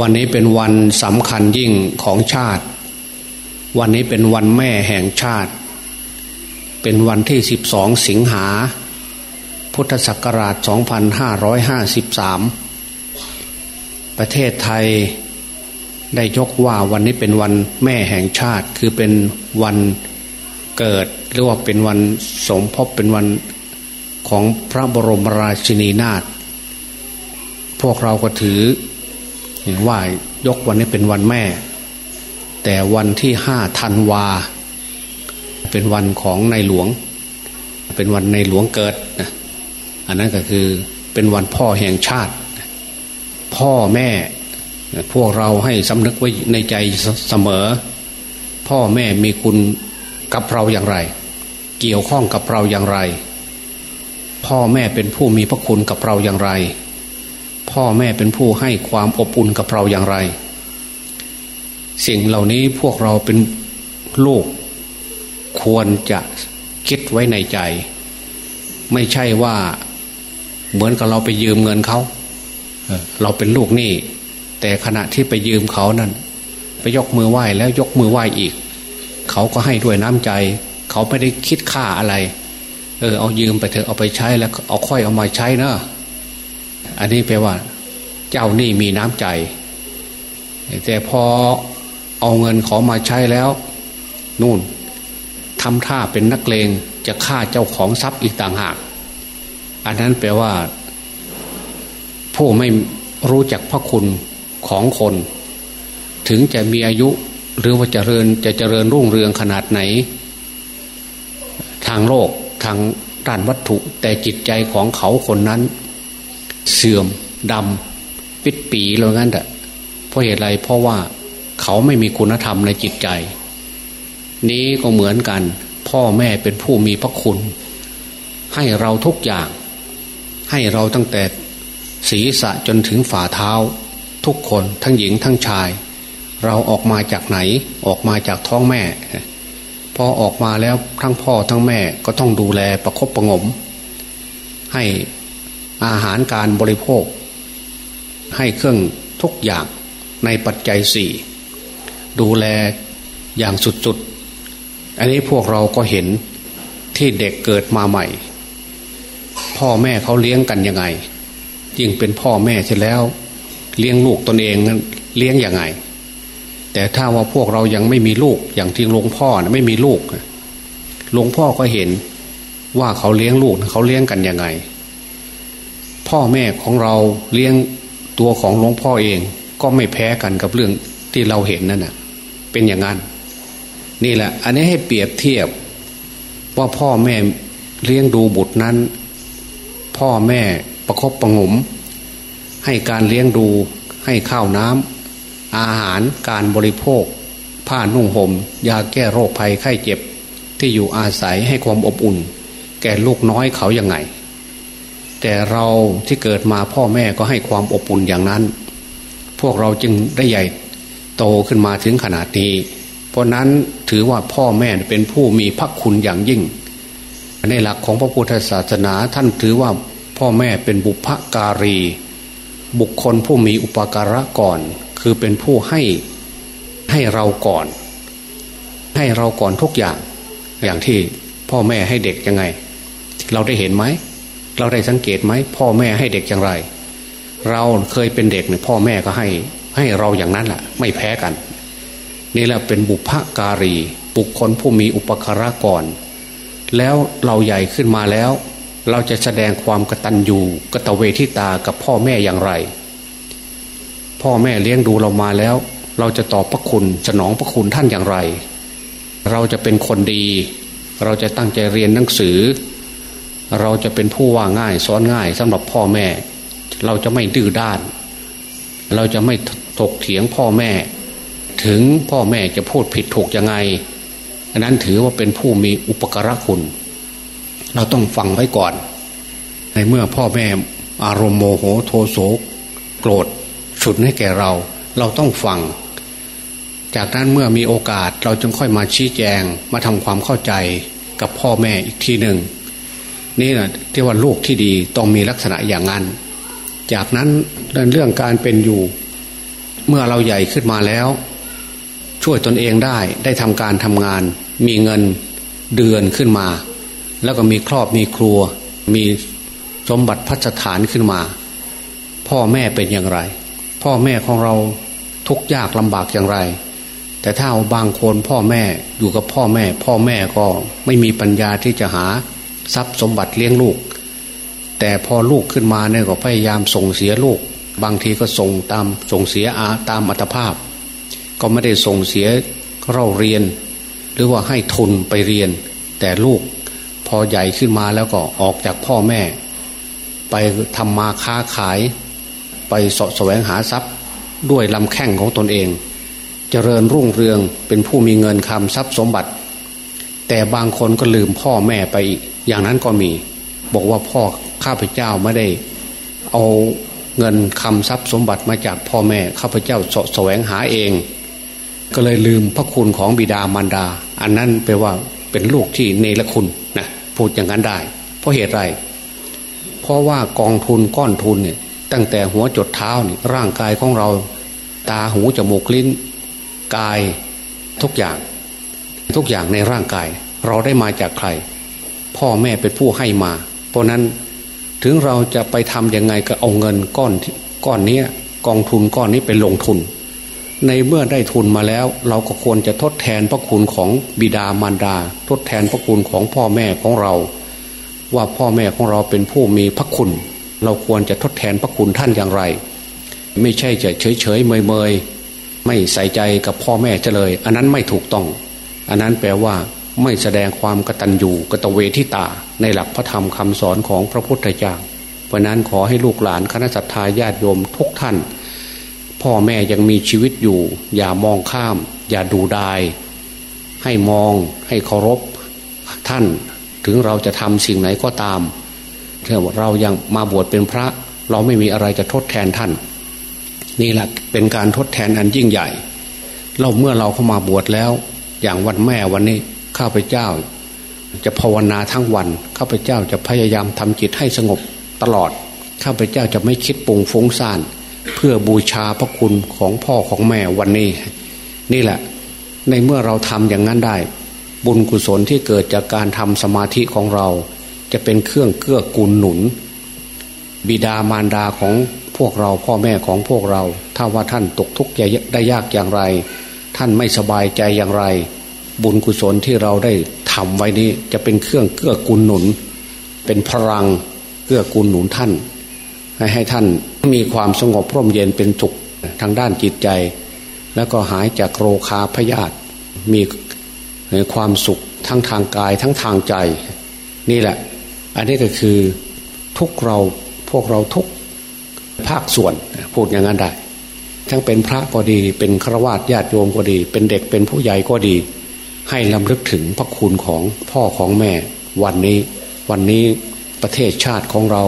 วันนี้เป็นวันสำคัญยิ่งของชาติ วันนี้เป็นวันแม่แห่งชาติ เป็นวันที่ 12 สิงหา พุทธศักราช 2553 ประเทศไทยได้ยกว่าวันนี้เป็นวันแม่แห่งชาติ คือเป็นวันเกิดหรือว่าเป็นวันสมภพเป็นวันของพระบรมราชินีนาถพวกเราก็ถือ ว่ายกวันนี้เป็นวันแม่ แต่วันที่ห้าธันวา เป็นวันของในหลวง เป็นวันในหลวงเกิดนะอันนั้นก็คือเป็นวันพ่อแห่งชาติ พ่อแม่ พวกเราให้สำนึกไว้ในใจเสมอ พ่อแม่มีคุณกับเราอย่างไร เกี่ยวข้องกับเราอย่างไร พ่อแม่เป็นผู้มีพระคุณกับเราอย่างไร พ่อแม่เป็นผู้ให้ความอบอุ่นกับเราอย่างไร สิ่งเหล่านี้พวกเราเป็นลูกควรจะคิดไว้ในใจ ไม่ใช่ว่าเหมือนกับเราไปยืมเงินเขาเราเป็นลูกหนี้แต่ขณะที่ไปยืมเขานั่นไปยกมือไหว้แล้วยกมือไหว้อีก เขาก็ให้ด้วยน้ำใจ เขาไม่ได้คิดค่าอะไร เออเอายืมไปเถอะเอาไปใช้แล้วเอาค่อยเอามาใช้นะอันนี้แปลว่า เจ้านี่มีน้ำใจ แต่พอเอาเงินขอมาใช้แล้ว นู่นทำท่าเป็นนักเลงจะฆ่าเจ้าของทรัพย์อีกต่างหาก อันนั้นแปลว่า ผู้ไม่รู้จักพระคุณของคน ถึงจะมีอายุหรือว่าจเจริญจะเจริญรุ่งเรืองขนาดไหน ทางโลกทางด้านวัตถุแต่จิตใจของเขาคนนั้น เสื่อมดำ ปิดปีแล้วงั้นแหะเพราะเหตุไรเพราะว่าเขาไม่มีคุณธรรมในจิตใจ นี้ก็เหมือนกัน พ่อแม่เป็นผู้มีพระคุณ ให้เราทุกอย่าง ให้เราตั้งแต่ศีรษะจนถึงฝ่าเท้า ทุกคนทั้งหญิงทั้งชาย เราออกมาจากไหนออกมาจากท้องแม่ พอออกมาแล้วทั้งพ่อทั้งแม่ก็ต้องดูแลประครบประงม ให้อาหารการบริโภค ให้เครื่องทุกอย่างในปัจจัยสี่ดูแลอย่างสุดๆ อันนี้พวกเราก็เห็นที่เด็กเกิดมาใหม่ พ่อแม่เขาเลี้ยงกันยังไง ยิ่งเป็นพ่อแม่เสร็จแล้ว เลี้ยงลูกตนเองนั้นเลี้ยงยังไง แต่ถ้าว่าพวกเรายังไม่มีลูกอย่างที่หลวงพ่อนะไม่มีลูกหลวงพ่อก็เห็นว่าเขาเลี้ยงลูกเขาเลี้ยงกันยังไง พ่อแม่ของเราเลี้ยง ตัวของหลวงพ่อเองก็ไม่แพ้กันกับเรื่องที่เราเห็นนั่นนะเป็นอย่างนั้น นี่แหละ อันนี้ให้เปรียบเทียบ ว่าพ่อแม่เลี้ยงดูบุตรนั้น พ่อแม่ประครบประงม ให้การเลี้ยงดูให้ข้าวน้ำอาหารการบริโภค ผ้านุ่งหม่มยาแก้โรคภัยไข้เจ็บ ที่อยู่อาศัยให้ความอบอุ่น แก่ลูกน้อยเขาอย่างไง แต่เราที่เกิดมาพ่อแม่ก็ให้ความอบอุ่นอย่างนั้น พวกเราจึงได้ใหญ่โตขึ้นมาถึงขนาดนี้ เพราะนั้นถือว่าพ่อแม่เป็นผู้มีพระคุณอย่างยิ่ง ในหลักของพระพุทธศาสนาท่านถือว่าพ่อแม่เป็นบุพการี บุคคลผู้มีอุปการะก่อน คือเป็นผู้ให้ให้เราก่อน ให้เราก่อนทุกอย่าง อย่างที่พ่อแม่ให้เด็กยังไง เราได้เห็นไหม เราได้สังเกตไหมพ่อแม่ให้เด็กอย่างไร เราเคยเป็นเด็กเนี่ยพ่อแม่ก็ให้ให้เราอย่างนั้นแหละไม่แพ้กัน นี่แหละเป็นบุพการีบุคคลผู้มีอุปการะก่อน แล้วเราใหญ่ขึ้นมาแล้ว เราจะแสดงความกตัญญูกตเวทิตากับพ่อแม่อย่างไร พ่อแม่เลี้ยงดูเรามาแล้ว เราจะตอบพระคุณสนองพระคุณท่านอย่างไร เราจะเป็นคนดี เราจะตั้งใจเรียนหนังสือ เราจะเป็นผู้ว่าง่ายสอนง่ายสำหรับพ่อแม่ เราจะไม่ดื้อด้าน เราจะไม่ถกเถียงพ่อแม่ ถึงพ่อแม่จะพูดผิดถูกยังไงอันนั้นถือว่าเป็นผู้มีอุปการะคุณ เราต้องฟังไว้ก่อน ในเมื่อพ่อแม่อารมณ์โมโหโทโสโกรธฉุดให้แก่เรา เราต้องฟัง จากนั้นเมื่อมีโอกาสเราจึงค่อยมาชี้แจงมาทำความเข้าใจกับพ่อแม่อีกทีหนึ่ง นี่นะที่ว่าลูกที่ดีต้องมีลักษณะอย่างนั้น จากนั้นเรื่องการเป็นอยู่ เมื่อเราใหญ่ขึ้นมาแล้ว ช่วยตนเองได้ได้ทำการทำงาน มีเงินเดือนขึ้นมา แล้วก็มีครอบมีครัว มีสมบัติพัฒฐานขึ้นมา พ่อแม่เป็นอย่างไร พ่อแม่ของเราทุกยากลำบากอย่างไร แต่ถ้าเอาบางคนพ่อแม่อยู่กับพ่อแม่ พ่อแม่ก็ไม่มีปัญญาที่จะหา ทรัพย์สมบัติเลี้ยงลูก แต่พอลูกขึ้นมาเนี่ยก็พยายามส่งเสียลูก บางทีก็ส่งตามส่งเสียอาตามอัตภาพ ก็ไม่ได้ส่งเสียเราเรียน หรือว่าให้ทุนไปเรียน แต่ลูกพอใหญ่ขึ้นมาแล้วก็ออกจากพ่อแม่ ไปทำมาค้าขาย ไปสะแสวงหาทรัพย์ด้วยลำแข้งของตนเอง เจริญรุ่งเรืองเป็นผู้มีเงินคำทรัพย์สมบัติ แต่บางคนก็ลืมพ่อแม่ไปอีก อย่างนั้นก็มี บอกว่าพ่อข้าพเจ้าไม่ได้ เอาเงินคำทรัพย์สมบัติมาจากพ่อแม่ข้าพเจ้าสแสวงหาเอง ก็เลยลืมพระคุณของบิดามารดา อันนั้นแปลว่าเป็นลูกที่เนรคุณนะพูดอย่างนั้นได้ เพราะเหตุไรเพราะว่ากองทุนก้อนทุนเนี่ยตั้งแต่หัวจดเท้านี่ร่างกายของเราตาหูจมูกลิ้น กายทุกอย่าง ทุกอย่างในร่างกาย เราได้มาจากใคร พ่อแม่เป็นผู้ให้มา เพราะนั้นถึงเราจะไปทำยังไงก็เอาเงินก้อนก้อนนี้กองทุนก้อนนี้ไปลงทุน ในเมื่อได้ทุนมาแล้ว เราก็ควรจะทดแทนพระคุณของบิดามารดา ทดแทนพระคุณของพ่อแม่ของเรา ว่าพ่อแม่ของเราเป็นผู้มีพระคุณ เราควรจะทดแทนพระคุณท่านอย่างไร ไม่ใช่จะเฉยเฉยเมยเมยไม่ใส่ใจกับพ่อแม่จะเลย อันนั้นไม่ถูกต้อง อันนั้นแปลว่า ไม่แสดงความกตัญญูกตเวทิตา ในหลักพระธรรมคำสอนของพระพุทธเจ้าเพราะนั้นขอให้ลูกหลานคณะสัตยาญาติโยมทุกท่าน พ่อแม่ยังมีชีวิตอยู่ อย่ามองข้าม อย่าดูดาย ให้มองให้เคารพท่าน ถึงเราจะทำสิ่งไหนก็ตามเรายังมาบวชเป็นพระ เราไม่มีอะไรจะทดแทนท่าน นี่แหละเป็นการทดแทนอันยิ่งใหญ่ เราเมื่อเราเข้ามาบวชแล้ว อย่างวันแม่วันนี้ ข้าพเจ้า จะภาวนาทั้งวัน ข้าพเจ้าจะพยายามทำจิตให้สงบตลอด ข้าพเจ้าจะไม่คิดปุงฟุ้งซ่าน เพื่อบูชาพระคุณของพ่อของแม่วันนี้ นี่แหละ ในเมื่อเราทำอย่างนั้นได้ บุญกุศลที่เกิดจากการทำสมาธิของเรา จะเป็นเครื่องเกื้อกูลหนุน บิดามารดาของพวกเราพ่อแม่ของพวกเรา ถ้าว่าท่านตกทุกข์ได้ยากอย่างไร ท่านไม่สบายใจอย่างไร บุญกุศลที่เราได้ทำไว้นี้จะเป็นเครื่องเกื้อกูลหนุน เป็นพลังเกื้อกูลหนุนท่าน ให้ให้ท่านมีความสงบร่มเย็นเป็นสุขทางด้านจิตใจ แล้วก็หายจากโรคาพยาธิมีความสุขทั้งทางกายทั้งทางใจ นี่แหละ อันนี้ก็คือทุกเราพวกเราทุกภาคส่วนพูดอย่างนั้นได้ ทั้งเป็นพระก็ดี เป็นฆราวาสญาติโยมก็ดี เป็นเด็กเป็นผู้ใหญ่ก็ดี ให้ลำลึกถึงพระคุณของพ่อของแม่ วันนี้ วันนี้ประเทศชาติของเรา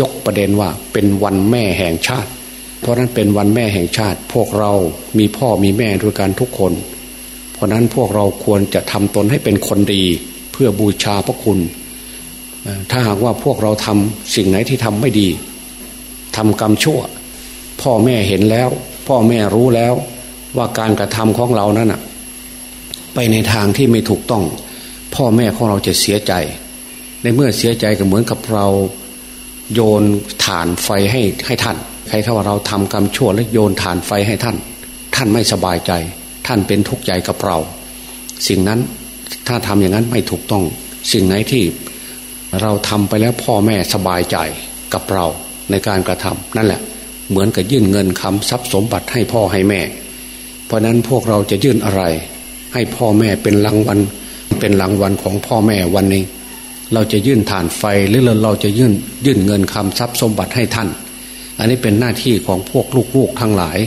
ยกประเด็นว่าเป็นวันแม่แห่งชาติ เพราะนั้นเป็นวันแม่แห่งชาติ พวกเรามีพ่อมีแม่ด้วยกันทุกคน เพราะนั้นพวกเราควรจะทำตนให้เป็นคนดีเพื่อบูชาพระคุณ ถ้าหากว่าพวกเราทำสิ่งไหนที่ทำไม่ดีทำกรรมชั่ว พ่อแม่เห็นแล้ว พ่อแม่รู้แล้วว่าการกระทำของเรานั้นอะ ไปในทางที่ไม่ถูกต้อง พ่อแม่ของเราจะเสียใจ ในเมื่อเสียใจก็เหมือนกับเราโยนฐานไฟให้ให้ท่าน ใครถ้าว่าเราทำกรรมชั่วแล้วโยนฐานไฟให้ท่าน ท่านไม่สบายใจ ท่านเป็นทุกข์ใจกับเรา สิ่งนั้นถ้าทำอย่างนั้นไม่ถูกต้อง สิ่งไหนที่เราทำไปแล้วพ่อแม่สบายใจกับเราในการกระทำนั่นแหละ เหมือนกับยื่นเงินคำทรัพย์สมบัติให้พ่อให้แม่ เพราะนั้นพวกเราจะยื่นอะไร ให้พ่อแม่เป็นรางวัลเป็นรางวัลของพ่อแม่วันนี้ เราจะยื่นฐานไฟหรือเราจะยื่นยื่นเงินคำทรัพย์สมบัติให้ท่าน อันนี้เป็นหน้าที่ของพวกลูกๆทั้งหลาย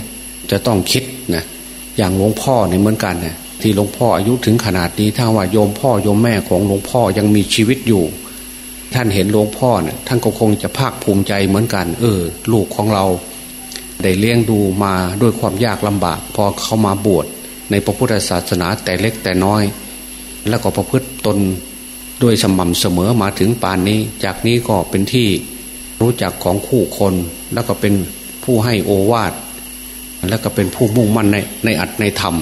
จะต้องคิดนะอย่างหลวงพ่อเนี่ยเหมือนกันนะที่หลวงพ่ออายุถึงขนาดนี้ถ้าว่าโยมพ่อโยมแม่ของหลวงพ่อยังมีชีวิตอยู่ ท่านเห็นหลวงพ่อเนี่ยท่านก็คงจะภาคภูมิใจเหมือนกัน เออ ลูกของเรา ได้เลี้ยงดูมาด้วยความยากลำบาก พอเขามาบวช ในพระพุทธศาสนาแต่เล็กแต่น้อย แล้วก็ประพฤติตนด้วยสม่ำเสมอมาถึงป่านนี้ จากนี้ก็เป็นที่รู้จักของคู่คน แล้วก็เป็นผู้ให้โอวาทแล้วก็เป็นผู้มุ่งมั่นในในอัดในธรรม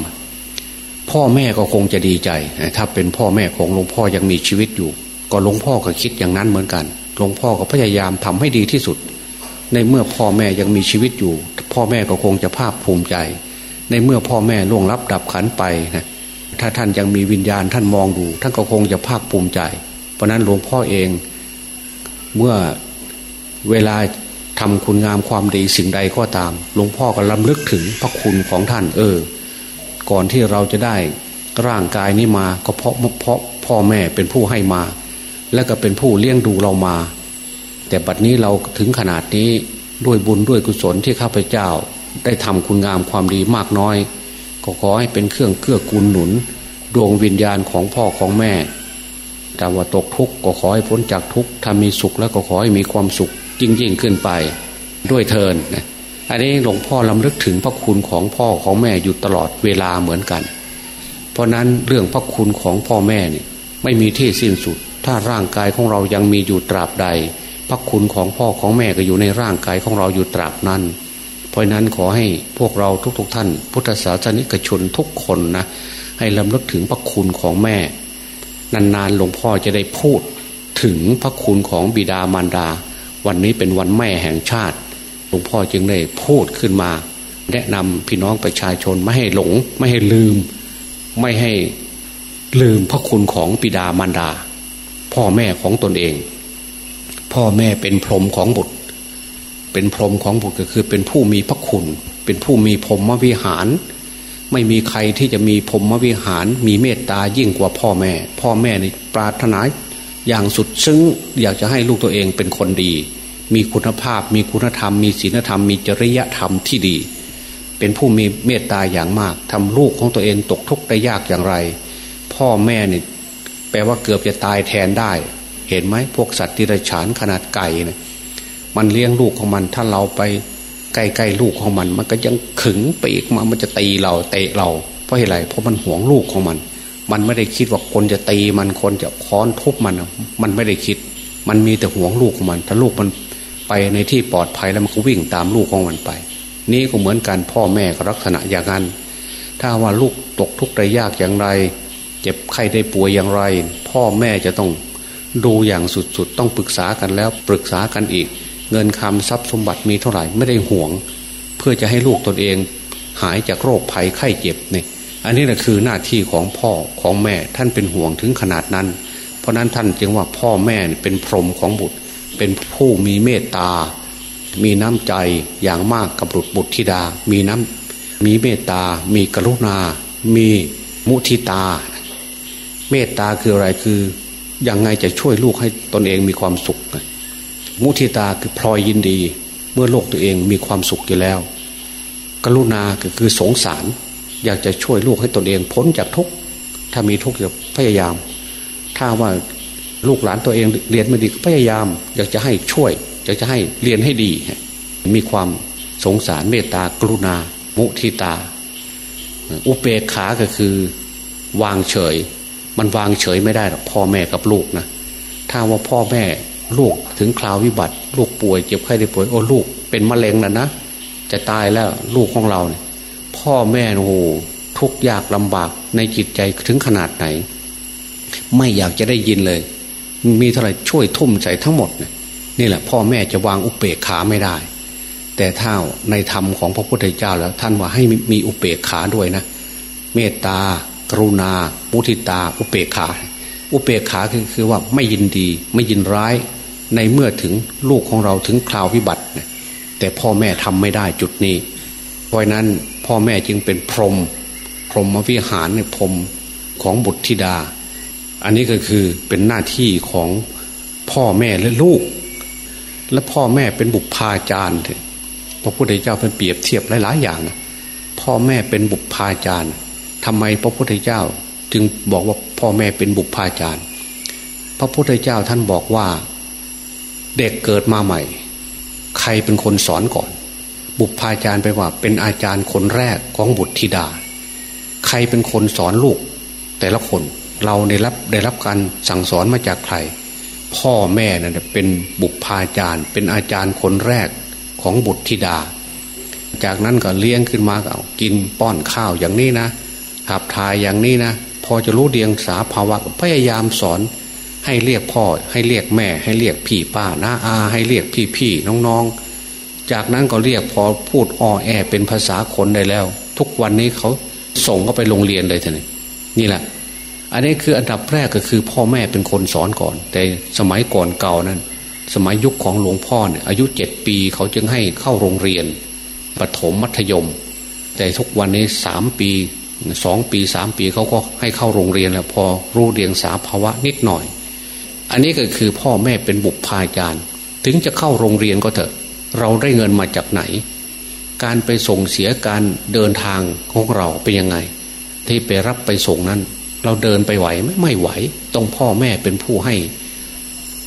พ่อแม่ก็คงจะดีใจ ถ้าเป็นพ่อแม่ของหลวงพ่อยังมีชีวิตอยู่ ก็หลวงพ่อก็คิดอย่างนั้นเหมือนกันหลวงพ่อก็พยายามทำให้ดีที่สุด ในเมื่อพ่อแม่ยังมีชีวิตอยู่ พ่อแม่ก็คงจะภาคภูมิใจ ในเมื่อพ่อแม่ล่วงลับดับขันไปนะถ้าท่านยังมีวิญญาณท่านมองดู ท่านก็คงจะภาคภูมิใจ เพราะนั้นหลวงพ่อเอง เมื่อเวลาทำคุณงามความดีสิ่งใดก็ตาม หลวงพ่อก็ลำลึกถึงพระคุณของท่าน เออ ก่อนที่เราจะได้ร่างกายนี้มาก็เพราะเพราะพ่อแม่เป็นผู้ให้มา และก็เป็นผู้เลี้ยงดูเรามา แต่บัดนี้เราถึงขนาดนี้ด้วยบุญด้วยกุศลที่ข้าพเจ้า ได้ทำคุณงามความดีมากน้อย ก็ขอให้เป็นเครื่องเกื้อกูลหนุน ดวงวิญญาณของพ่อของแม่แต่ว่าตกทุกข์ก็ขอให้พ้นจากทุกข์ถ้ามีสุขแล้วก็ขอให้มีความสุขยิ่งยิ่งขึ้นไป ด้วยเทินนะอันนี้หลวงพ่อลำลึกถึงพระคุณของพ่อของแม่อยู่ตลอดเวลาเหมือนกัน เพราะนั้นเรื่องพระคุณของพ่อแม่นี่ไม่มีที่สิ้นสุด ถ้าร่างกายของเรายังมีอยู่ตราบใด พระคุณของพ่อของแม่ก็อยู่ในร่างกายของเราอยู่ตราบนั้น เพราะนั้นขอให้พวกเราทุกๆทท่าน พุทธศาสนิกชนทุกคนนะให้ลำลึกถึงพระคุณของแม่ นานๆหลวงพ่อจะได้พูดถึงพระคุณของบิดามารดา วันนี้เป็นวันแม่แห่งชาติหลวงพ่อจึงได้พูดขึ้นมา แนะนำพี่น้องประชาชนไม่ให้หลง ไม่ให้ลืม ไม่ให้ลืมพระคุณของปิดามารดา พ่อแม่ของตนเอง พ่อแม่เป็นพรหมของบุตร เป็นพรหมของบุตรก็คือเป็นผู้มีพระคุณ เป็นผู้มีพรหมวิหาร ไม่มีใครที่จะมีพรหมวิหาร มีเมตตายิ่งกว่าพ่อแม่ พ่อแม่ในปรารถนาอย่างสุดซึ้งอยากจะให้ลูกตัวเองเป็นคนดี มีคุณภาพ มีคุณธรรม มีศีลธรรม มีจริยธรรมที่ดี เป็นผู้มีเมตตาอย่างมากทำลูกของตัวเองตกทุกข์ได้ยากอย่างไร พ่อแม่เนี่ยแปลว่าเกือบจะตายแทนได้ เห็นไหมพวกสัตว์ที่ไรฉานขนาดไก่เนี่ย มันเลี้ยงลูกของมัน ถ้าเราไปใกล้ๆลูกของมัน มันก็ยังขึงไปอีกมามันจะตีเราเตะเรา เพราะอะไรเพราะมันห่วงลูกของมัน มันไม่ได้คิดว่าคนจะตีมันคนจะค้อนทุบมันมันไม่ได้คิด มันมีแต่ห่วงลูกของมัน ถ้าลูกมันไปในที่ปลอดภัยแล้วมันก็วิ่งตามลูกของมันไป นี่ก็เหมือนกันพ่อแม่ก็ลักษณะอย่างนั้นถ้าว่าลูกตกทุกข์ได้ยากอย่างไร เจ็บไข้ได้ป่วยอย่างไร พ่อแม่จะต้องดูอย่างสุดๆ ต้องปรึกษากันแล้วปรึกษากันอีก เงินคำทรัพย์สมบัติมีเท่าไหร่ไม่ได้ห่วง เพื่อจะให้ลูกตนเองหายจากโรคภัยไข้เจ็บเนี่ยอันนี้แหละคือหน้าที่ของพ่อของแม่ท่านเป็นห่วงถึงขนาดนั้น เพราะนั้นท่านจึงว่าพ่อแม่เป็นพรหมของบุตร เป็นผู้มีเมตตา มีน้ำใจอย่างมากกับบุตรบุตรธิดา มีน้ำมีเมตตา มีกรุณา มีมุทิตา เมตตาคืออะไรคือยังไงจะช่วยลูกให้ตนเองมีความสุข มุทิตาคือพลอยยินดี เมื่อโลกตัวเองมีความสุขอยู่แล้ว กรุณาก็คือสงสาร อยากจะช่วยลูกให้ตนเองพ้นจากทุกข์ถ้ามีทุกข์จะพยายาม ถ้าว่าลูกหลานตัวเองเรียนไม่ดีก็พยายาม อยากจะให้ช่วย อยากจะให้เรียนให้ดี มีความสงสารเมตตากรุณา มุทิตา อุเบกขาก็คือ วางเฉย มันวางเฉยไม่ได้หรอกพ่อแม่กับลูกนะถ้าว่าพ่อแม่ ลูกถึงคราววิบัติ ลูกป่วยเจ็บไข้ได้ป่วยโอ้ลูกเป็นมะเร็งแล้วนะจะตายแล้วลูกของเราเนี่ย พ่อแม่โอ้ทุกยากลำบากในจิตใจถึงขนาดไหน ไม่อยากจะได้ยินเลย มีเท่าไหร่ช่วยทุ่มใจทั้งหมดนี่แหละ พ่อแม่จะวางอุเบกขาไม่ได้ แต่ถ้าในธรรมของพระพุทธเจ้าแล้ว ท่านว่าให้มีอุเบกขาด้วยนะ เมตตากรุณามุทิตาอุเบกขา อุเบกขาคือคือว่าไม่ยินดีไม่ยินร้ายในเมื่อถึงลูกของเราถึงคราววิบัติ แต่พ่อแม่ทำไม่ได้จุดนี้ เพราะนั้นพ่อแม่จึงเป็นพรหมพรหมวิหารในพรหมของบุตรธิดา อันนี้ก็คือเป็นหน้าที่ของพ่อแม่และลูก และพ่อแม่เป็นบุพาจารย์พระพุทธเจ้าเป็นเปรียบเทียบหลายๆอย่าง พ่อแม่เป็นบุพาจารย์ทำไมพระพุทธเจ้าจึงบอกว่า พ่อแม่เป็นบุพาจารย์ พระพุทธเจ้าท่านบอกว่า เด็กเกิดมาใหม่ ใครเป็นคนสอนก่อน บุพาจารย์ไปว่า เป็นอาจารย์คนแรกของบุตรธิดา ใครเป็นคนสอนลูก แต่ละคนเราได้รับได้รับการสั่งสอนมาจากใคร พ่อแม่นั่นเป็นบุพาจารย์ เป็นอาจารย์คนแรกของบุตรธิดา จากนั้นก็เลี้ยงขึ้นมาก็กินป้อนข้าวอย่างนี้นะขับทายอย่างนี้นะ พอจะรู้เดียงสาภาวะพยายามสอน ให้เรียกพ่อ ให้เรียกแม่ ให้เรียกพี่ป้าน้าอา ให้เรียกพี่พี่น้องๆ จากนั้นก็เรียกพอพูดอ้อแอเป็นภาษาคนได้แล้ว ทุกวันนี้เขาส่งเขาไปโรงเรียนเลยท่านนี่แหละ อันนี้คืออันดับแรกก็คือพ่อแม่เป็นคนสอนก่อน แต่สมัยก่อนเก่านั้น สมัยยุคของหลวงพ่อเนี่ยอายุเจ็ดปีเขาจึงให้เข้าโรงเรียนปฐมมัธยม แต่ทุกวันนี้สามปี สองปีสามปีเขาก็ให้เข้าโรงเรียนแล้วพอรู้เรียงสาภาวะนิดหน่อย อันนี้ก็คือพ่อแม่เป็นบุพพาจารย์ ถึงจะเข้าโรงเรียนก็เถอะ เราได้เงินมาจากไหน การไปส่งเสียการเดินทางของเราเป็นยังไง ที่ไปรับไปส่งนั้น เราเดินไปไหวไหมไม่ไหวต้องพ่อแม่เป็นผู้ให้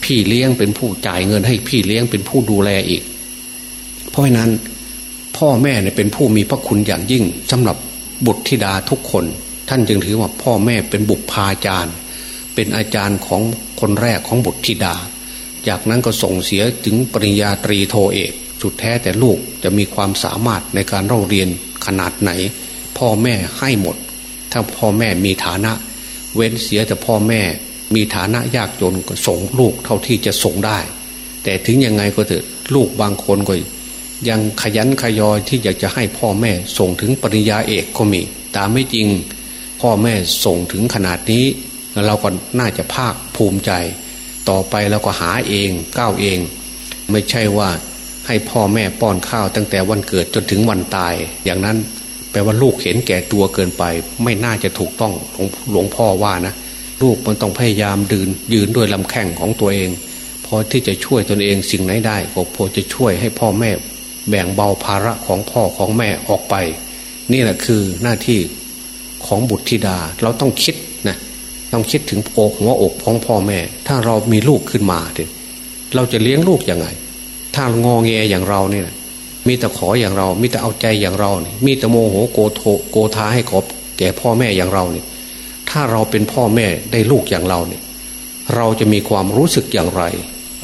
พี่เลี้ยงเป็นผู้จ่ายเงินให้พี่เลี้ยงเป็นผู้ดูแลอีก เพราะฉะนั้นพ่อแม่เนี่ยเป็นผู้มีพระคุณอย่างยิ่งสำหรับ บุตรธิดาทุกคน ท่านจึงถือว่าพ่อแม่เป็นบุพพาจารย์ เป็นอาจารย์ของคนแรกของบุตรธิดา จากนั้นก็ส่งเสียถึงปริญญาตรีโทเอกสุดแท้แต่ลูกจะมีความสามารถในการเล่าเรียนขนาดไหน พ่อแม่ให้หมด ถ้าพ่อแม่มีฐานะ เว้นเสียแต่พ่อแม่มีฐานะยากจนก็ส่งลูกเท่าที่จะส่งได้ แต่ถึงยังไงก็เถอะลูกบางคนก็ ยังขยันขยอยที่อยากจะให้พ่อแม่ส่งถึงปริญญาเอกก็มีตามไม่จริง พ่อแม่ส่งถึงขนาดนี้ เราก็น่าจะภาคภูมิใจ ต่อไปเราก็หาเองก้าวเอง ไม่ใช่ว่าให้พ่อแม่ป้อนข้าวตั้งแต่วันเกิดจนถึงวันตาย อย่างนั้นแปลว่าลูกเห็นแก่ตัวเกินไป ไม่น่าจะถูกต้องหลวงพ่อว่านะ ลูกมันต้องพยายามดืนยืนด้วยลำแข้งของตัวเองพอที่จะช่วยตนเองสิ่งไหนได้ก็พอจะช่วยให้พ่อแม่ แบ่งเบาภาระของพ่อของแม่ออกไป นี่แหละคือหน้าที่ของบุตรธิดาเราต้องคิดนะต้องคิดถึงอกหัวอกของพ่อแม่ ถ้าเรามีลูกขึ้นมาเยเราจะเลี้ยงลูกยังไง ถ้างองแงอย่างเราเนี่ย มีแต่ขออย่างเรา มีแต่เอาใจอย่างเราเนี่ยมีแต่โมโหโกโทโกทาให้ขอบแก่พ่อแม่อย่างเราเนี่ย ถ้าเราเป็นพ่อแม่ได้ลูกอย่างเราเนี่ย เราจะมีความรู้สึกอย่างไร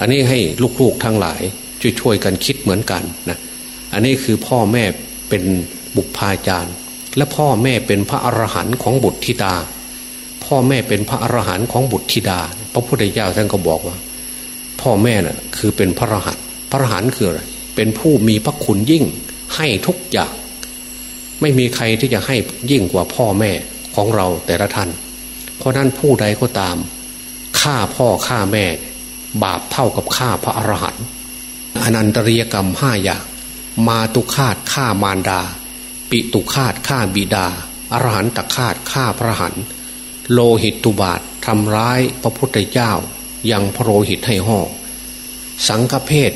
อันนี้ให้ลูกๆทั้งหลายช่วยๆกันคิดเหมือนกันนะ อันนี้คือพ่อแม่เป็นบุพาจารย์ และพ่อแม่เป็นพระอรหันต์ของบุตรธิดา พ่อแม่เป็นพระอรหันต์ของบุตรธิดา พระพุทธเจ้าท่านก็บอกว่า พ่อแม่น่ะคือเป็นพระอรหันต์พระอรหันต์คืออะไรเป็นผู้มีพระคุณยิ่งให้ทุกอย่าง ไม่มีใครที่จะให้ยิ่งกว่าพ่อแม่ของเราแต่ละท่าน เพราะนั้นผู้ใดก็ตามฆ่าพ่อฆ่าแม่ บาปเท่ากับฆ่าพระอรหันต์อนันตริยกรรมห้าอย่าง มาตุคาตฆ่ามารดา ปิตุคาตฆ่าบิดา อรหันตคาตฆ่าพระหันโลหิตตุบาททำร้ายพระพุทธเจ้า ยังพระโลหิตให้ห่อสังฆเพศ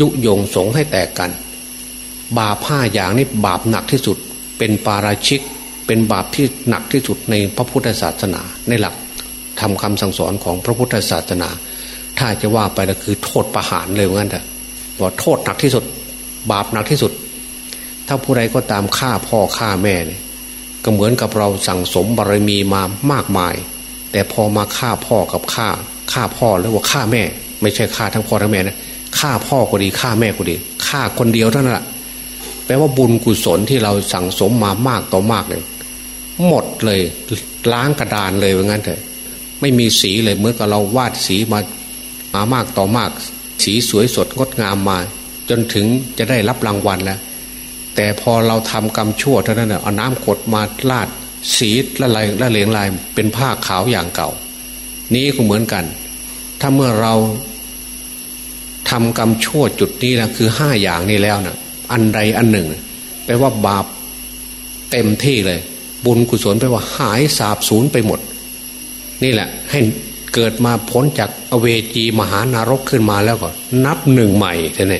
ยุยงสงให้แตกกัน บาปห้าอย่างนี้บาปหนักที่สุด เป็นปาราชิก เป็นบาปที่หนักที่สุดในพระพุทธศาสนา ในหลักทำคำสั่งสอนของพระพุทธศาสนา ถ้าจะว่าไปก็คือโทษประหารเลยงั้นแต่ว่าโทษหนักที่สุด บาปหนักที่สุด ถ้าผู้ใดก็ตามฆ่าพ่อฆ่าแม่เนี่ยก็เหมือนกับเราสั่งสมบารมีมามากมาย แต่พอมาฆ่าพ่อกับฆ่าฆ่าพ่อหรือว่าฆ่าแม่ ไม่ใช่ฆ่าทั้งพ่อทั้งแม่นะฆ่าพ่อก็ดีฆ่าแม่ก็ดีฆ่าคนเดียวเท่านั้นแหละแปลว่าบุญกุศลที่เราสั่งสมมามากต่อมากเลย หมดเลยล้างกระดานเลยว่างั้นเถอะไม่มีสีเลยเหมือนกับเราวาดสีมามามากต่อมาก สีสวยสดงดงามมา จนถึงจะได้รับรางวัลแล้ว แต่พอเราทำกรรมชั่วเท่านั้นเอาน้ำกดมาลาดสีละลายละเหลียงลายเป็นผ้าขาวอย่างเก่า นี้ก็เหมือนกัน ถ้าเมื่อเราทำกรรมชั่วจุดนี้นะคือห้าอย่างนี้แล้วนะอันใดอันหนึ่งแปลว่าบาปเต็มที่เลย บุญกุศลแปลว่าหายสาบสูญไปหมด นี่แหละ ให้เกิดมาพ้นจากอเวจีมหานรกขึ้นมาแล้วก็ นับหนึ่งใหม่ใช่ไหม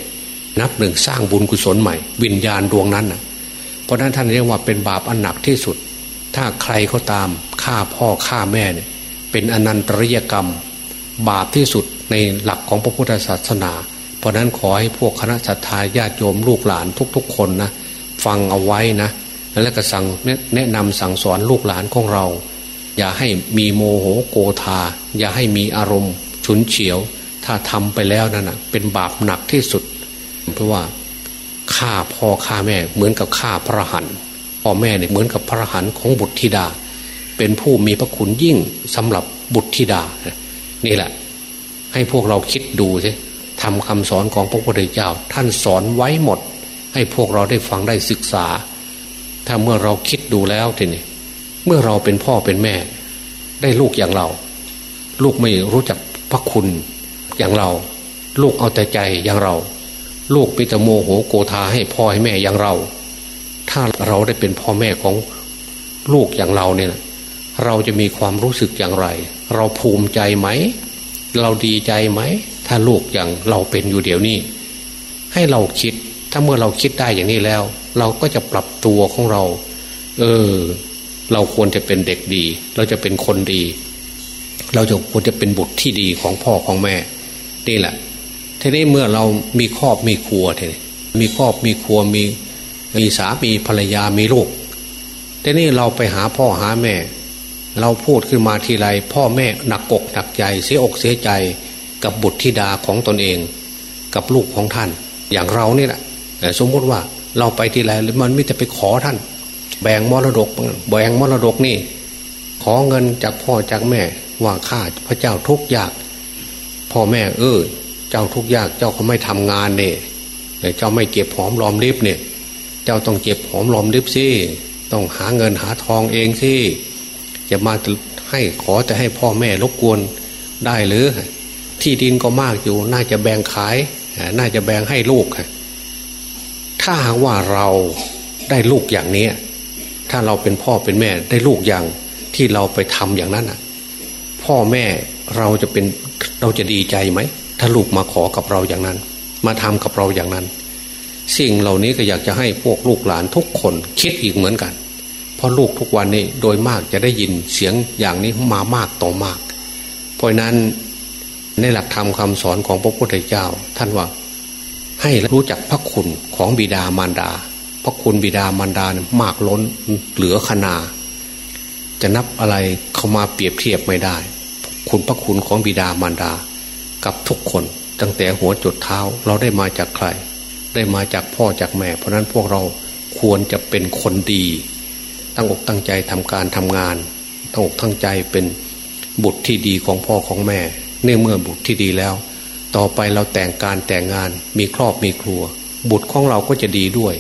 นับหนึ่งสร้างบุญกุศลใหม่ วิญญาณดวงนั้นนะเพราะนั้นท่านเรียกว่าเป็นบาปอันหนักที่สุด ถ้าใครเขาตามฆ่าพ่อฆ่าแม่เนี่ย เป็นอนันตริยกรรม บาปที่สุดในหลักของพระพุทธศาสนา เพราะนั้นขอให้พวกคณะสัตยาญาติโยมลูกหลานทุก ๆ คนนะฟังเอาไว้นะแล้วก็สั่งแนะนำสั่งสอนลูกหลานของเรา อย่าให้มีโมโหโกธาอย่าให้มีอารมณ์ ฉุนเฉียว ถ้าทำไปแล้วนั่นนะเป็นบาปหนักที่สุด เพราะว่าฆ่าพ่อฆ่าแม่เหมือนกับฆ่าพระหันพ่อแม่เนี่ยเหมือนกับพระหันของบุตรธิดา เป็นผู้มีพระคุณยิ่งสำหรับบุตรธิดา นี่แหละ ให้พวกเราคิดดูสิทำคำสอนของพระพุทธเจ้า ท่านสอนไว้หมด ให้พวกเราได้ฟังได้ศึกษา ถ้าเมื่อเราคิดดูแล้วทีนี้เมื่อเราเป็นพ่อเป็นแม่ ได้ลูกอย่างเรา ลูกไม่รู้จักพระคุณอย่างเรา ลูกเอาแต่ใจอย่างเรา ลูกปิตโมโหโกธาให้พ่อให้แม่อย่างเรา ถ้าเราได้เป็นพ่อแม่ของลูกอย่างเราเนี่ย เราจะมีความรู้สึกอย่างไร เราภูมิใจไหม เราดีใจไหม ถ้าลูกอย่างเราเป็นอยู่เดี๋ยวนี้ ให้เราคิด ถ้าเมื่อเราคิดได้อย่างนี้แล้ว เราก็จะปรับตัวของเรา เออ เราควรจะเป็นเด็กดี เราจะเป็นคนดี เราจะควรจะเป็นบุตรที่ดีของพ่อของแม่ นี่แหละ ทีนี้เมื่อเรามีครอบมีครัวทีนี้มีครอบมีครัวมีมีสามีภรรยามีลูกทีนี้เราไปหาพ่อหาแม่ เราพูดขึ้นมาทีไรพ่อแม่หนักอกหนักใจเสียอกเสียใจกับบุตรธิดาของตนเอง กับลูกของท่าน อย่างเรานี่แหละสมมติว่าเราไปทีไรมันไม่จะไปขอท่าน แบ่งมรดกแบ่งมรดกนี่ ขอเงินจากพ่อจากแม่ว่าข้าพระเจ้าทุกยาก พ่อแม่เออ เจ้าทุกยากเจ้าเขาไม่ทำงานเนี่ยเจ้าไม่เก็บหอมรอมริบเนี่ย เจ้าต้องเก็บหอมรอมริบสิต้องหาเงินหาทองเองสิจะมาให้ขอจะให้พ่อแม่รบกวนได้หรือ ที่ดินก็มากอยู่ น่าจะแบ่งขาย น่าจะแบ่งให้ลูกถ้าหากว่าเราได้ลูกอย่างนี้ถ้าเราเป็นพ่อเป็นแม่ได้ลูกอย่างที่เราไปทำอย่างนั้นพ่อแม่เราจะเป็นเราจะดีใจไหม ถ้าลูกมาขอกับเราอย่างนั้น มาทำกับเราอย่างนั้น สิ่งเหล่านี้ก็อยากจะให้พวกลูกหลานทุกคนคิดอีกเหมือนกัน เพราะลูกทุกวันนี้โดยมากจะได้ยินเสียงอย่างนี้มามากต่อมาก เพราะนั้นในหลักธรรมคาสอนของพระพุทธเจ้า ท่านว่าให้รู้จักพระคุณของบิดามารดา พระคุณบิดามารดามากล้นเหลือขนา จะนับอะไรเข้ามาเปรียบเทียบไม่ได้ คุณพระคุณของบิดามารดา กับทุกคนตั้งแต่หัวจุดเท้าเราได้มาจากใคร ได้มาจากพ่อจากแม่ เพราะนั้นพวกเราควรจะเป็นคนดี ตั้งอกตั้งใจทำการทำงาน ตั้งอกตั้งใจเป็นบุตรที่ดีของพ่อของแม่เนื่อเมื่อบุตรที่ดีแล้ว ต่อไปเราแต่งการแต่งงานมีครอบมีครัว บุตรของเราก็จะดีด้วย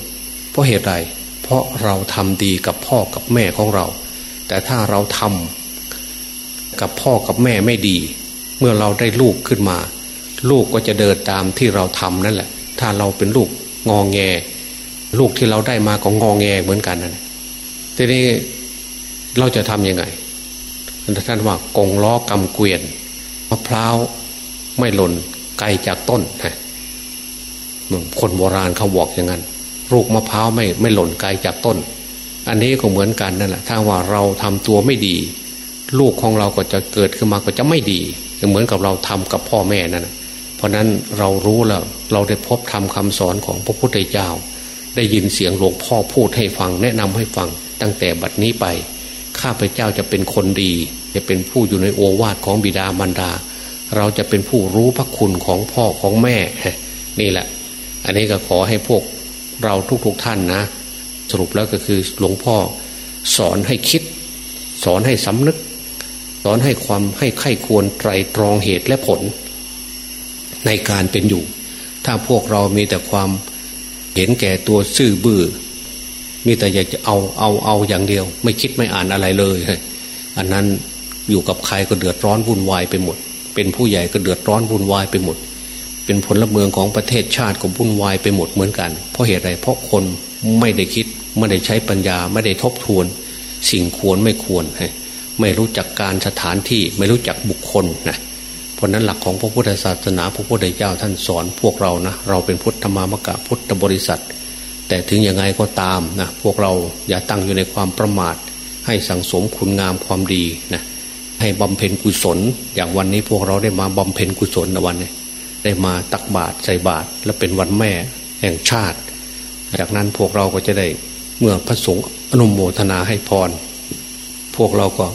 เพราะเหตุใดเพราะเราทำดีกับพ่อกับแม่ของเรา แต่ถ้าเราทำกับพ่อกับแม่ไม่ดี มื่อเราได้ลูกขึ้นมา ลูกก็จะเดินตามที่เราทำนั่นแหละ ถ้าเราเป็นลูกงองแง ลูกที่เราได้มาก็งองแงเหมือนกันนั่นทีนี้เราจะทำยังไงท่านว่ากงล้อกำเกวียนมะพร้าวไม่หล่นไกลจากต้นฮะคนโบราณเขาบอกอย่างนั้นลูกมะพร้าวไม่ไม่หล่นไกลจากต้น อันนี้ก็เหมือนกันนั่นแหละถ้าว่าเราทำตัวไม่ดี ลูกของเราก็จะเกิดขึ้นมาก็จะไม่ดี เหมือนกับเราทำกับพ่อแม่นั่นเพราะนั้นเรารู้แล้ว เราได้พบทำคำสอนของพระพุทธเจ้า ได้ยินเสียงหลวงพ่อพูดให้ฟัง แนะนำให้ฟัง ตั้งแต่บัดนี้ไป ข้าพเจ้าจะเป็นคนดี จะเป็นผู้อยู่ในโอวาทของบิดามารดา เราจะเป็นผู้รู้พระคุณของพ่อของแม่ นี่แหละ อันนี้ก็ขอให้พวกเราทุกๆทท่านนะ สรุปแล้วก็คือหลวงพ่อสอนให้คิด สอนให้สำนึก สอนให้ความให้ไข้ควรไตรตรองเหตุและผล ในการเป็นอยู่ ถ้าพวกเรามีแต่ความเห็นแก่ตัวซื่อบื้อมีแต่อยากจะเอาเอาเอาอย่างเดียว ไม่คิดไม่อ่านอะไรเลย อันนั้นอยู่กับใครก็เดือดร้อนวุ่นวายไปหมด เป็นผู้ใหญ่ก็เดือดร้อนวุ่นวายไปหมด เป็นผลเมืองของประเทศชาติก็วุ่นวายไปหมดเหมือนกัน เพราะเหตุไรเพราะคนไม่ได้คิด ไม่ได้ใช้ปัญญา ไม่ได้ทบทวน สิ่งควรไม่ควร ไม่รู้จักการสถานที่ไม่รู้จักบุคคลนะเพราะนั้นหลักของพระพุทธศาสนาพระพุทธเจ้าท่านสอนพวกเรานะเราเป็นพุทธมามกะพุทธบริษัท แต่ถึงยังไงก็ตามนะพวกเราอย่าตั้งอยู่ในความประมาท ให้สังสมคุณงามความดีนะให้บำเพ็ญกุศล อย่างวันนี้พวกเราได้มาบำเพ็ญกุศลในวันนี้ได้มาตักบาตรใส่บาตรและเป็นวันแม่แห่งชาติ จากนั้นพวกเราก็จะได้เมื่อพระสงฆ์อนุโมทนาให้พร พวกเราก็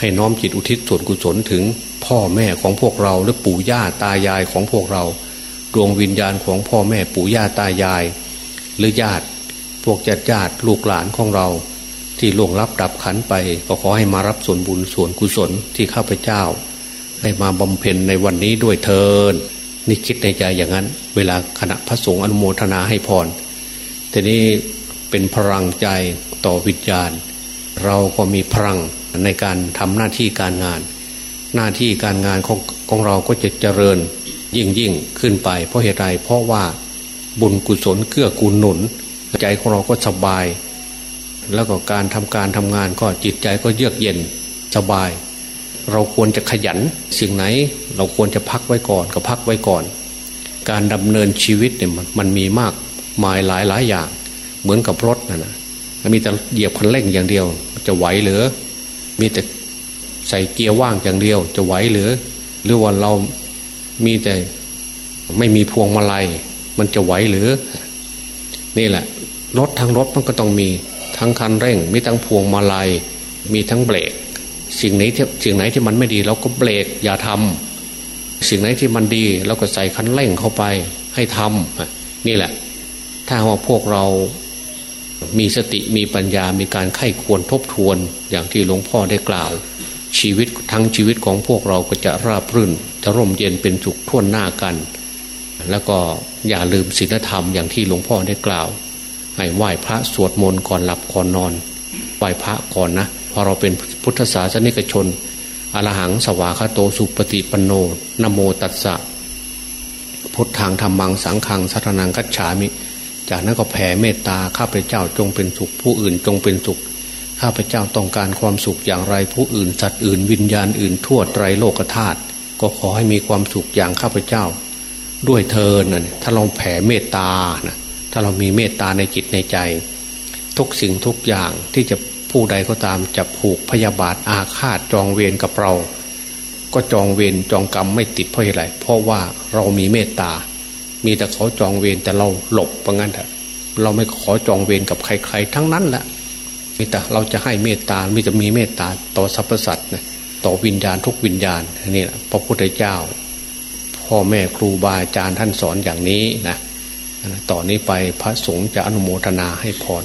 ให้น้อมจิตอุทิศส่วนกุศลถึงพ่อแม่ของพวกเราหรือปู่ย่าตายายของพวกเรา ดวงวิญญาณของพ่อแม่ปู่ย่าตายาย หรือญาติ พวกญาติญาติลูกหลานของเรา ที่ล่วงรับดับขันไป ก็ขอให้มารับส่วนบุญส่วนกุศลที่ข้าพเจ้า ได้มาบำเพ็ญในวันนี้ด้วยเทินนี่คิดในใจอย่างนั้น เวลาขณะพระสงฆ์อนุโมทนาให้พรแต่นี้เป็นพลังใจต่อวิญญาณ เราก็มีพลัง ในการทำหน้าที่การงาน หน้าที่การงานของของเราก็จะเจริญยิ่งยิ่งขึ้นไป เพราะเหตุใดเพราะว่าบุญกุศลเกื้อกูลหนุน ใจของเราก็สบาย แล้วก็การทำการทำงานก็จิตใจก็เยือกเย็นสบาย เราควรจะขยันสิ่งไหน เราควรจะพักไว้ก่อนก็พักไว้ก่อน การดำเนินชีวิตเนี่ยมันมีมากมายหลายหลายอย่าง เหมือนกับรถนะนะมีแต่เหยียบคันเร่งอย่างเดียว จะไหวหรือ มีแต่ใส่เกียร์ว่างอย่างเดียว จะไหวหรือ หรือว่าเรามีแต่ไม่มีพวงมาลัย มันจะไหวหรือ นี่แหละ รถทั้งรถมันก็ต้องมีทั้งคันเร่ง มีทั้งพวงมาลัย มีทั้งเบรกสิ่งไหนที่สิ่งไหนที่มันไม่ดี เราก็เบรกอย่าทำสิ่งไหนที่มันดีเราก็ใส่คันเร่งเข้าไปให้ทำนี่แหละ ถ้าว่าพวกเรา มีสติมีปัญญามีการไข้ควรทบทวนอย่างที่หลวงพ่อได้กล่าว ชีวิตทั้งชีวิตของพวกเราก็จะราบรื่น จะร่มเย็นเป็นสุขท่วนหน้ากัน แล้วก็อย่าลืมศีลธรรมอย่างที่หลวงพ่อได้กล่าว ให้ไหว้พระสวดมนต์ก่อนหลับก่อนนอนไหว้พระก่อนนะพอเราเป็นพุทธศาสนิกชนอรหังสวาคาโตสุปฏิปันโนนโมตัสสะพุทธังธรรมังสังขังสัทนังกัจฉามิ จากนั้นก็แผ่เมตตาข้าพเจ้าจงเป็นสุข ผู้อื่นจงเป็นสุขข้าพเจ้าต้องการความสุขอย่างไรผู้อื่นสัตว์อื่นวิญญาณอื่นทั่วไตรโลกธาตุก็ขอให้มีความสุขอย่างข้าพเจ้า ด้วยเธอนะถ้าเราแผ่เมตตานะถ้าเรามีเมตตาในจิตในใจ ทุกสิ่งทุกอย่างที่จะผู้ใดก็ตามจะผูกพยาบาทอาฆาตจองเวรกับเรา ก็จองเวรจองกรรมไม่ติดเพราะอะไรเพราะว่าเรามีเมตตา มีแต่เขาจองเวรแต่เราหลบเพราะงั้นเถอะเราไม่ขอจองเวรกับใคร ๆ ทั้งนั้นแหละมีแต่เราจะให้เมตตามีจะมีเมตตาต่อสรรพสัตว์นะต่อวิญญาณทุกวิญญาณนี่แหละพระพุทธเจ้า พ่อแม่ครูบาอาจารย์ท่านสอนอย่างนี้นะต่อนนี้ไปพระสงฆ์จะอนุโมทนาให้พร